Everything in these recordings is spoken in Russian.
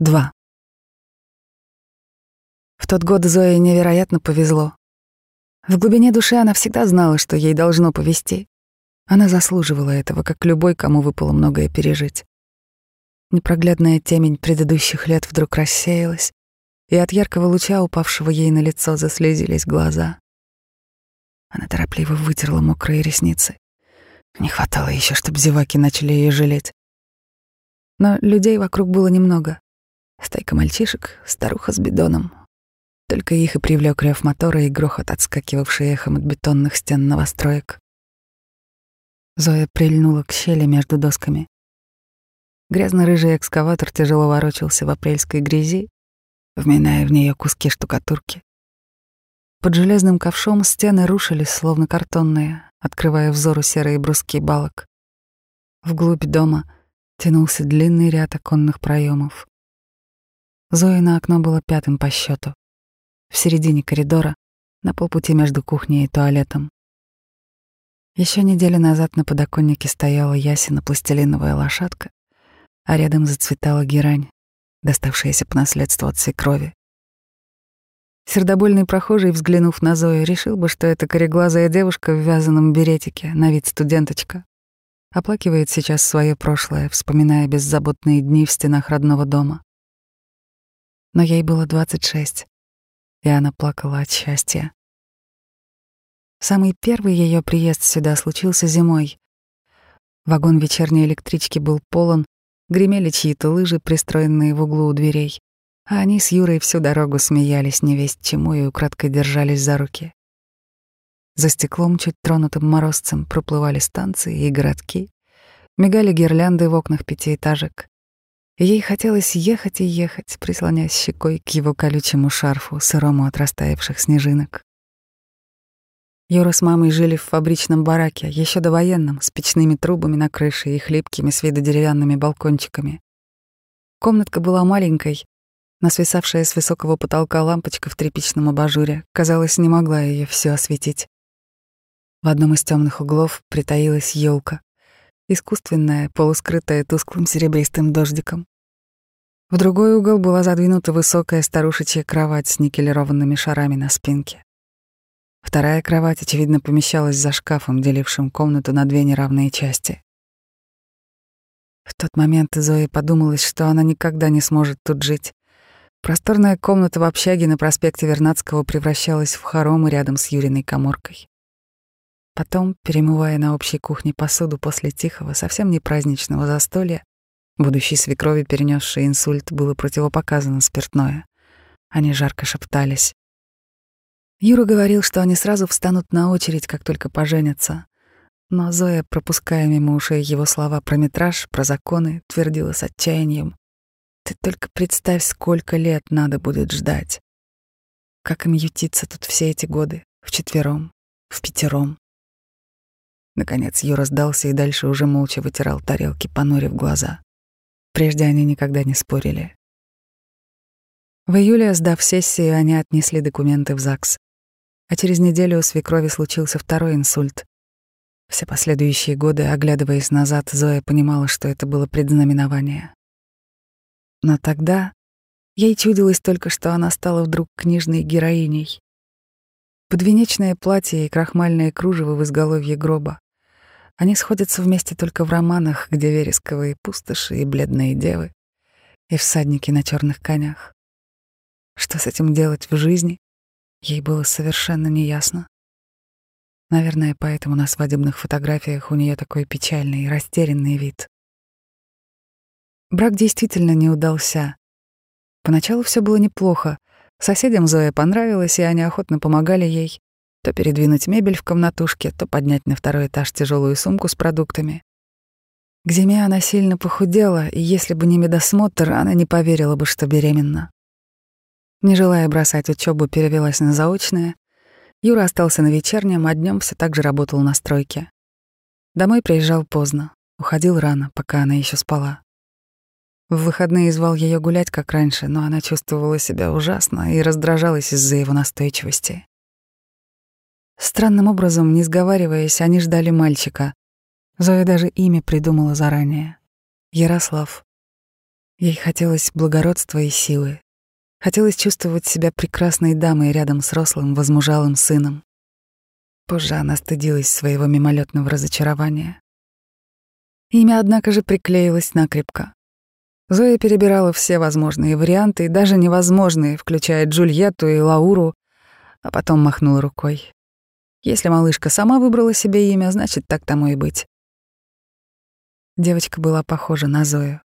2. В тот год Зое невероятно повезло. В глубине души она всегда знала, что ей должно повезти. Она заслуживала этого, как любой, кому выпало многое пережить. Непроглядная темень предыдущих лет вдруг рассеялась, и от яркого луча, упавшего ей на лицо, заслезились глаза. Она торопливо вытерла мокрые ресницы. Не хватало еще, чтобы зеваки начали ее жалеть. Но людей вокруг было немного. Стайка мальчишек, старуха с бидоном. Только их и привлек рев мотора и грохот, отскакивавший эхом от бетонных стен новостроек. Зоя прильнула к щели между досками. Грязно-рыжий экскаватор тяжело ворочался в апрельской грязи, вминая в нее куски штукатурки. Под железным ковшом стены рушились, словно картонные, открывая взору серые бруски балок. Вглубь дома тянулся длинный ряд оконных проемов. Зоина окно было пятым по счету. В середине коридора, на полпути между кухней и туалетом. Еще неделю назад на подоконнике стояла ясена пластилиновая лошадка, а рядом зацветала герань, доставшаяся по наследству от свекрови. Сердобольный прохожий, взглянув на Зою, решил бы, что это кореглазая девушка в вязаном беретике, на вид студенточка. Оплакивает сейчас свое прошлое, вспоминая беззаботные дни в стенах родного дома но ей было 26, и она плакала от счастья. Самый первый ее приезд сюда случился зимой. Вагон вечерней электрички был полон, гремели чьи-то лыжи, пристроенные в углу у дверей, а они с Юрой всю дорогу смеялись невесть чему и украдкой держались за руки. За стеклом, чуть тронутым морозцем, проплывали станции и городки, мигали гирлянды в окнах пятиэтажек. Ей хотелось ехать и ехать, прислонясь щекой к его колючему шарфу, сырому от растаявших снежинок. Юра с мамой жили в фабричном бараке, еще довоенном, с печными трубами на крыше и хлипкими с виду деревянными балкончиками. Комнатка была маленькой, но свисавшая с высокого потолка лампочка в тряпичном абажуре, казалось, не могла ее все осветить. В одном из темных углов притаилась елка, искусственная, полускрытая тусклым серебристым дождиком. В другой угол была задвинута высокая старушечья кровать с никелированными шарами на спинке. Вторая кровать, очевидно, помещалась за шкафом, делившим комнату на две неравные части. В тот момент Зоe подумалось, что она никогда не сможет тут жить. Просторная комната в общаге на проспекте Вернадского превращалась в хоромы рядом с Юриной коморкой. Потом, перемывая на общей кухне посуду после тихого, совсем не праздничного застолья, будущей свекрови, перенесшей инсульт, было противопоказано спиртное. Они жарко шептались. Юра говорил, что они сразу встанут на очередь, как только поженятся. Но Зоя, пропуская мимо ушей его слова про метраж, про законы, твердила с отчаянием. «Ты только представь, сколько лет надо будет ждать. Как им ютиться тут все эти годы, вчетвером, в пятером. Наконец Юра сдался и дальше уже молча вытирал тарелки, понурив глаза. Прежде они никогда не спорили. В июле, сдав сессию, они отнесли документы в ЗАГС. А через неделю у свекрови случился второй инсульт. Все последующие годы, оглядываясь назад, Зоя понимала, что это было предзнаменование. Но тогда ей чудилось только, что она стала вдруг книжной героиней. Подвенечное платье и крахмальное кружево в изголовье гроба, они сходятся вместе только в романах, где вересковые пустоши и бледные девы, и всадники на черных конях. Что с этим делать в жизни, ей было совершенно неясно. Наверное, поэтому на свадебных фотографиях у нее такой печальный и растерянный вид. Брак действительно не удался. Поначалу все было неплохо. Соседям Зоя понравилась, и они охотно помогали ей. То передвинуть мебель в комнатушке, то поднять на второй этаж тяжелую сумку с продуктами. К зиме она сильно похудела, и если бы не медосмотр, она не поверила бы, что беременна. Не желая бросать учебу, перевелась на заочное. Юра остался на вечернем, а днем все так же работал на стройке. Домой приезжал поздно, уходил рано, пока она еще спала. В выходные звал ее гулять, как раньше, но она чувствовала себя ужасно и раздражалась из-за его настойчивости. Странным образом, не сговариваясь, они ждали мальчика. Зоя даже имя придумала заранее. Ярослав. Ей хотелось благородства и силы. Хотелось чувствовать себя прекрасной дамой рядом с рослым, возмужалым сыном. Позже она стыдилась своего мимолетного разочарования. Имя, однако же, приклеилось накрепко. Зоя перебирала все возможные варианты, даже невозможные, включая Джульетту и Лауру, а потом махнула рукой. Если малышка сама выбрала себе имя, значит, так тому и быть. Девочка была похожа на Зою.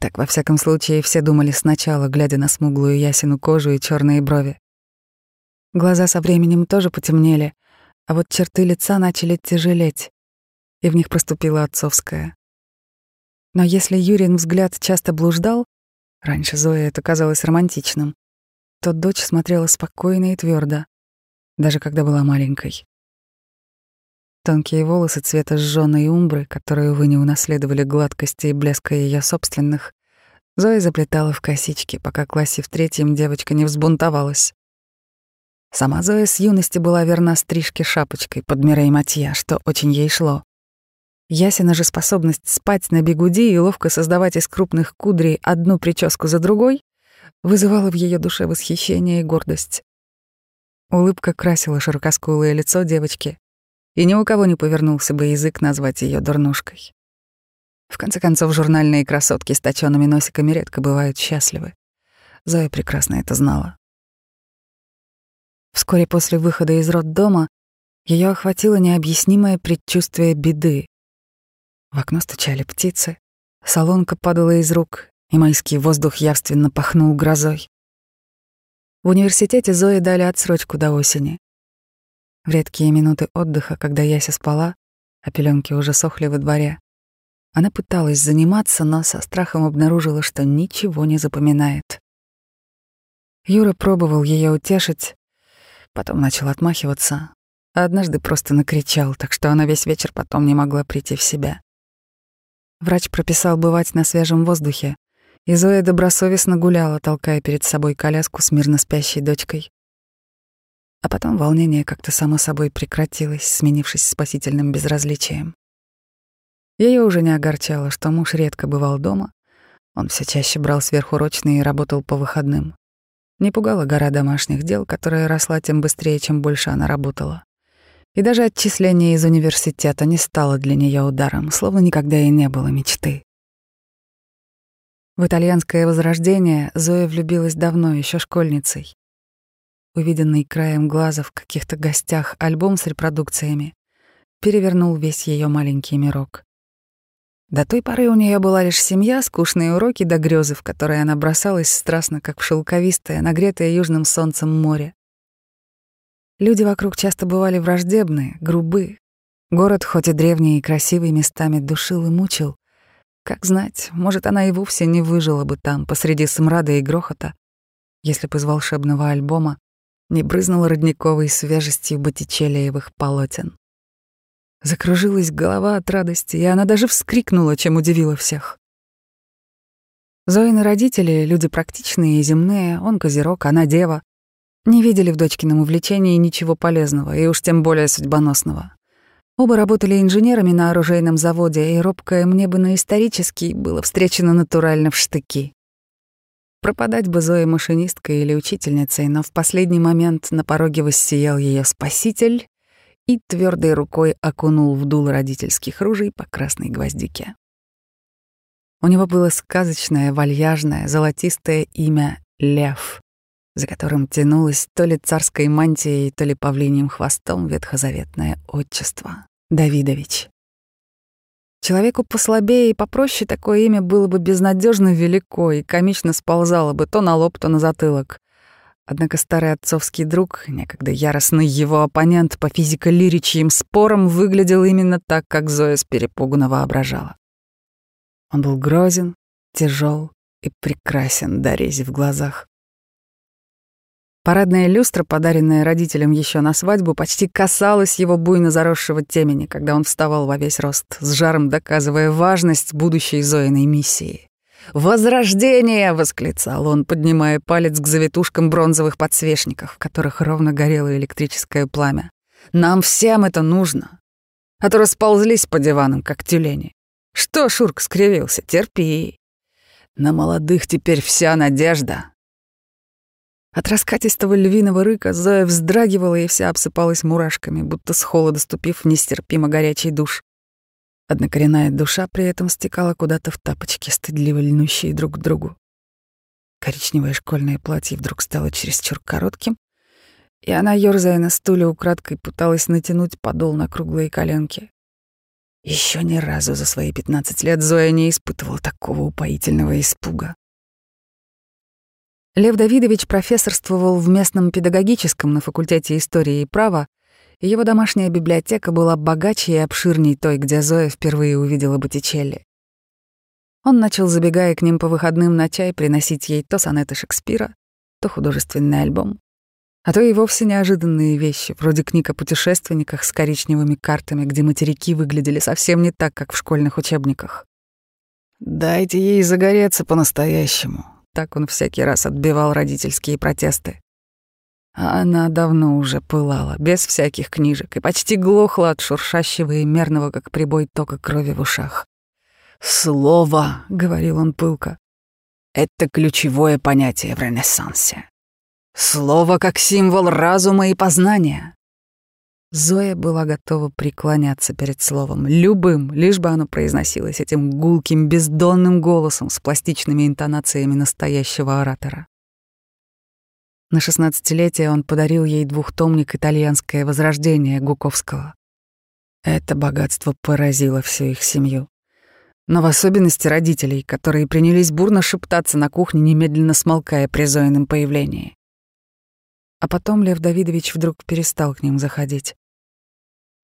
Так, во всяком случае, все думали сначала, глядя на смуглую ясину кожу и черные брови. Глаза со временем тоже потемнели, а вот черты лица начали тяжелеть, и в них проступила отцовская. Но если Юрин взгляд часто блуждал, раньше Зоя это казалось романтичным, то дочь смотрела спокойно и твердо, даже когда была маленькой. Тонкие волосы цвета сжёной умбры, которые, вы не унаследовали гладкости и блеска ее собственных, Зоя заплетала в косички, пока классе в третьем девочка не взбунтовалась. Сама Зоя с юности была верна стрижке шапочкой под Мирей Матья, что очень ей шло. Ясена же способность спать на бегуди и ловко создавать из крупных кудрей одну прическу за другой вызывала в ее душе восхищение и гордость. Улыбка красила широкоскулое лицо девочки, и ни у кого не повернулся бы язык назвать ее дурнушкой. В конце концов, журнальные красотки с точёными носиками редко бывают счастливы. Зоя прекрасно это знала. Вскоре после выхода из роддома ее охватило необъяснимое предчувствие беды. В окно стучали птицы, солонка падала из рук, и майский воздух явственно пахнул грозой. В университете Зое дали отсрочку до осени. В редкие минуты отдыха, когда Яся спала, а пеленки уже сохли во дворе, она пыталась заниматься, но со страхом обнаружила, что ничего не запоминает. Юра пробовал ее утешить, потом начал отмахиваться, а однажды просто накричал, так что она весь вечер потом не могла прийти в себя. Врач прописал бывать на свежем воздухе, и Зоя добросовестно гуляла, толкая перед собой коляску с мирно спящей дочкой. А потом волнение как-то само собой прекратилось, сменившись спасительным безразличием. Ее уже не огорчало, что муж редко бывал дома, он все чаще брал сверхурочные и работал по выходным. Не пугала гора домашних дел, которая росла тем быстрее, чем больше она работала. И даже отчисление из университета не стало для нее ударом, словно никогда и не было мечты. В итальянское возрождение Зоя влюбилась давно, еще школьницей. Увиденный краем глаза в каких-то гостях альбом с репродукциями перевернул весь ее маленький мирок. До той поры у нее была лишь семья, скучные уроки до грезы, в которые она бросалась страстно, как в шелковистое, нагретое южным солнцем море. Люди вокруг часто бывали враждебны, грубы. Город, хоть и древний и красивый, местами душил и мучил. Как знать, может, она и вовсе не выжила бы там, посреди смрада и грохота, если бы из волшебного альбома не брызнула родниковой свежестью Боттичеллиевых полотен. Закружилась голова от радости, и она даже вскрикнула, чем удивила всех. Зоины родители — люди практичные и земные, он козерог, она дева. Не видели в дочкином увлечении ничего полезного, и уж тем более судьбоносного. Оба работали инженерами на оружейном заводе, и робкое мне бы на исторический было встречено натурально в штыки. Пропадать бы Зоe машинисткой или учительницей, но в последний момент на пороге воссиял ее спаситель и твердой рукой окунул в дул родительских ружей по красной гвоздике. У него было сказочное, вальяжное, золотистое имя Лев, за которым тянулось то ли царской мантией, то ли павлиньим хвостом ветхозаветное отчество — Давидович. Человеку послабее и попроще такое имя было бы безнадежно велико и комично сползало бы то на лоб, то на затылок. Однако старый отцовский друг, некогда яростный его оппонент по физико-лиричьим спорам, выглядел именно так, как Зоя с перепугу воображала. Он был грозен, тяжел и прекрасен до рези в глазах. Парадная люстра, подаренная родителям еще на свадьбу, почти касалась его буйно заросшего темени, когда он вставал во весь рост, с жаром доказывая важность будущей Зоиной миссии. «Возрождение!» — восклицал он, поднимая палец к завитушкам бронзовых подсвечников, в которых ровно горело электрическое пламя. «Нам всем это нужно!» А то расползлись по диванам, как тюлени. «Что, Шурк скривился? Терпи!» На молодых теперь вся надежда. От раскатистого львиного рыка Зоя вздрагивала и вся обсыпалась мурашками, будто с холода ступив в нестерпимо горячий душ. Однокоренная душа при этом стекала куда-то в тапочки, стыдливо льнущие друг к другу. Коричневое школьное платье вдруг стало чересчур коротким, и она, ёрзая на стуле, украдкой пыталась натянуть подол на круглые коленки. Еще ни разу за свои пятнадцать лет Зоя не испытывала такого упоительного испуга. Лев Давидович профессорствовал в местном педагогическом на факультете истории и права, и его домашняя библиотека была богаче и обширней той, где Зоя впервые увидела Боттичелли. Он начал, забегая к ним по выходным на чай, приносить ей то сонеты Шекспира, то художественный альбом, а то и вовсе неожиданные вещи, вроде книг о путешественниках с коричневыми картами, где материки выглядели совсем не так, как в школьных учебниках. «Дайте ей загореться по-настоящему», — так он всякий раз отбивал родительские протесты. А она давно уже пылала, без всяких книжек, и почти глохла от шуршащего и мерного, как прибой тока крови в ушах. «Слово», — говорил он пылко, — «это ключевое понятие в Ренессансе. Слово как символ разума и познания. Зоя была готова преклоняться перед словом, любым, лишь бы оно произносилось этим гулким, бездонным голосом с пластичными интонациями настоящего оратора. На шестнадцатилетие он подарил ей двухтомник «Итальянское возрождение» Гуковского. Это богатство поразило всю их семью. Но в особенности родителей, которые принялись бурно шептаться на кухне, немедленно смолкая при Зоином появлении. А потом Лев Давидович вдруг перестал к ним заходить.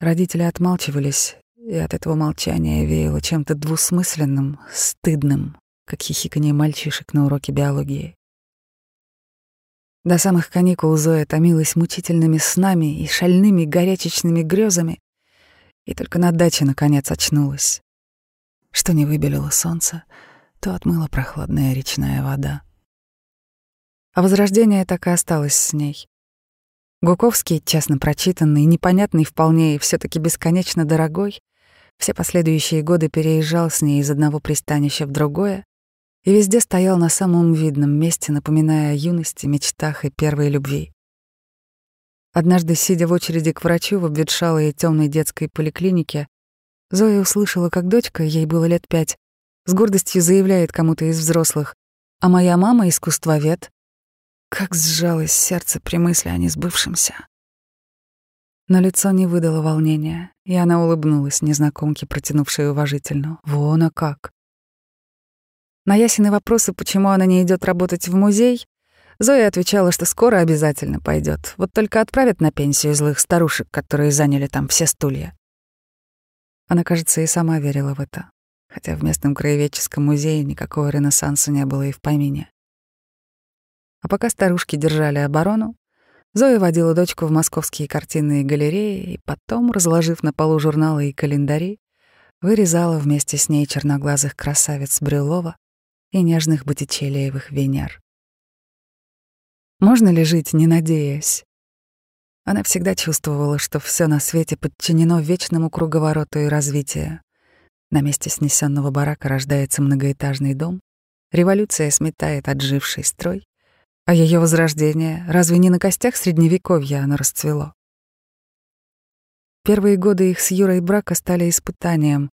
Родители отмалчивались, и от этого молчания веяло чем-то двусмысленным, стыдным, как хихиканье мальчишек на уроке биологии. До самых каникул Зоя томилась мучительными снами и шальными горячечными грезами, и только на даче, наконец, очнулась. Что не выбелило солнце, то отмыла прохладная речная вода а возрождение так и осталось с ней. Гуковский, честно прочитанный, непонятный вполне и все таки бесконечно дорогой, все последующие годы переезжал с ней из одного пристанища в другое и везде стоял на самом видном месте, напоминая о юности, мечтах и первой любви. Однажды, сидя в очереди к врачу в обветшалой и темной детской поликлинике, Зоя услышала, как дочка, ей было лет пять, с гордостью заявляет кому-то из взрослых, «А моя мама — искусствовед, как сжалось сердце при мысли о несбывшемся. Но лицо не выдало волнения, и она улыбнулась незнакомке, протянувшей уважительно. Вон а как. На ясные вопросы, почему она не идет работать в музей, Зоя отвечала, что скоро обязательно пойдет. Вот только отправят на пенсию злых старушек, которые заняли там все стулья. Она, кажется, и сама верила в это, хотя в местном краеведческом музее никакого ренессанса не было и в помине. А пока старушки держали оборону, Зоя водила дочку в московские картинные галереи и потом, разложив на полу журналы и календари, вырезала вместе с ней черноглазых красавиц Брюлова и нежных Боттичелиевых Венер. Можно ли жить, не надеясь? Она всегда чувствовала, что все на свете подчинено вечному круговороту и развитию. На месте снесенного барака рождается многоэтажный дом, революция сметает отживший строй, а ее возрождение разве не на костях средневековья оно расцвело? Первые годы их с Юрой брака стали испытанием,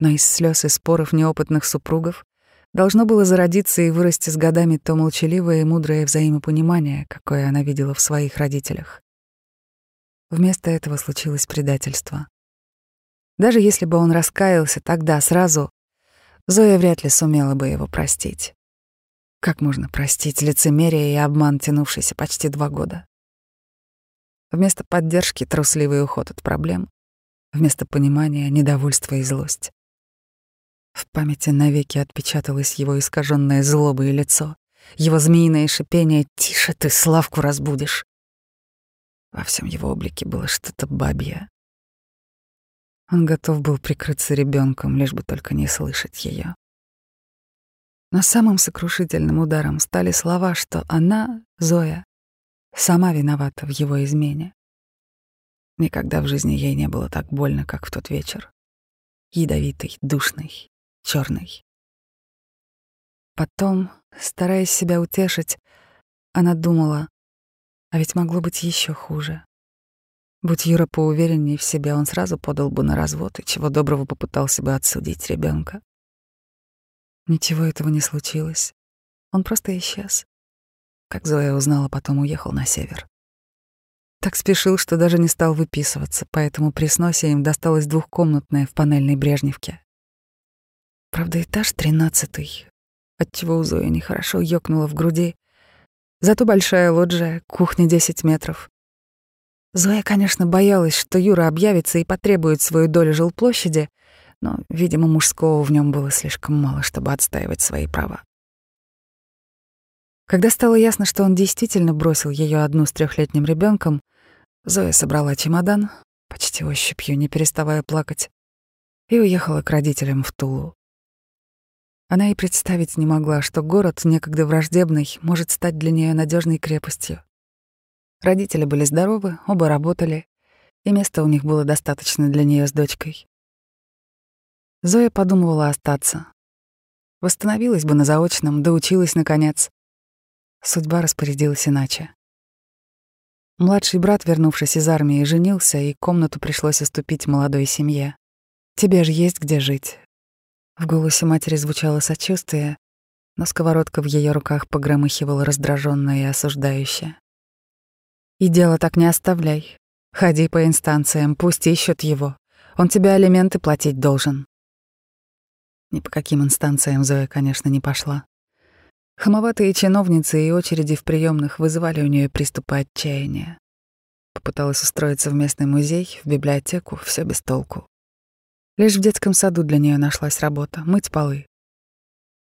но из слез и споров неопытных супругов должно было зародиться и вырасти с годами то молчаливое и мудрое взаимопонимание, какое она видела в своих родителях. Вместо этого случилось предательство. Даже если бы он раскаялся тогда сразу, Зоя вряд ли сумела бы его простить. Как можно простить лицемерие и обман, тянувшийся почти два года? Вместо поддержки — трусливый уход от проблем, вместо понимания — недовольство и злость. В памяти навеки отпечаталось его искаженное злобое лицо, его змеиное шипение «Тише ты, Славку разбудишь!» Во всем его облике было что-то бабье. Он готов был прикрыться ребенком, лишь бы только не слышать ее. Но самым сокрушительным ударом стали слова, что она, Зоя, сама виновата в его измене. Никогда в жизни ей не было так больно, как в тот вечер. Ядовитый, душный, черный. потом, стараясь себя утешить, она думала, а ведь могло быть еще хуже. Будь Юра поувереннее в себе, он сразу подал бы на развод и чего доброго попытался бы отсудить ребенка. Ничего этого не случилось. Он просто исчез. Как Зоя узнала, потом уехал на север. Так спешил, что даже не стал выписываться, поэтому при сносе им досталась двухкомнатная в панельной Брежневке. Правда, этаж тринадцатый, отчего у Зои нехорошо ёкнуло в груди. Зато большая лоджия, кухня десять метров. Зоя, конечно, боялась, что Юра объявится и потребует свою долю жилплощади, но, видимо, мужского в нем было слишком мало, чтобы отстаивать свои права. Когда стало ясно, что он действительно бросил ее одну с трехлетним ребенком, Зоя собрала чемодан, почти ощупью, не переставая плакать, и уехала к родителям в Тулу. Она и представить не могла, что город, некогда враждебный, может стать для нее надежной крепостью. Родители были здоровы, оба работали, и места у них было достаточно для нее с дочкой. Зоя подумывала остаться. Восстановилась бы на заочном, доучилась наконец. Судьба распорядилась иначе. Младший брат, вернувшись из армии, женился, и комнату пришлось уступить молодой семье. «Тебе же есть где жить». В голосе матери звучало сочувствие, но сковородка в ее руках погромыхивала раздражённо и осуждающе. И дело так не оставляй. Ходи по инстанциям, пусть ищут его. Он тебе алименты платить должен. Ни по каким инстанциям Зоя, конечно, не пошла. Хамоватые чиновницы и очереди в приемных вызывали у нее приступы отчаяния. Попыталась устроиться в местный музей, в библиотеку, все без толку. Лишь в детском саду для нее нашлась работа — мыть полы.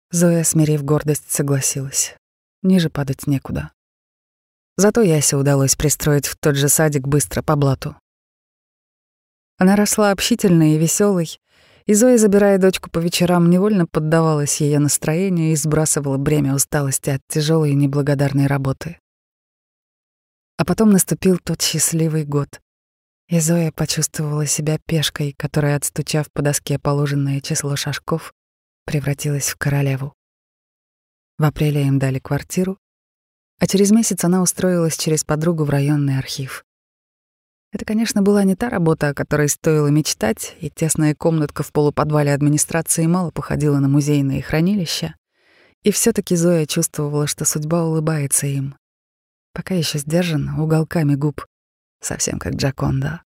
Зоя, смирив гордость, согласилась. Ниже падать некуда. Зато Ясе удалось пристроить в тот же садик быстро по блату. Она росла общительной и веселой, и Зоя, забирая дочку по вечерам, невольно поддавалась ее настроению и сбрасывала бремя усталости от тяжелой и неблагодарной работы. А потом наступил тот счастливый год, и Зоя почувствовала себя пешкой, которая, отстучав по доске положенное число шажков, превратилась в королеву. В апреле им дали квартиру, а через месяц она устроилась через подругу в районный архив. Это, конечно, была не та работа, о которой стоило мечтать, и тесная комнатка в полуподвале администрации мало походила на музейные хранилища. И все таки Зоя чувствовала, что судьба улыбается им. Пока еще сдержанно, уголками губ, совсем как Джаконда.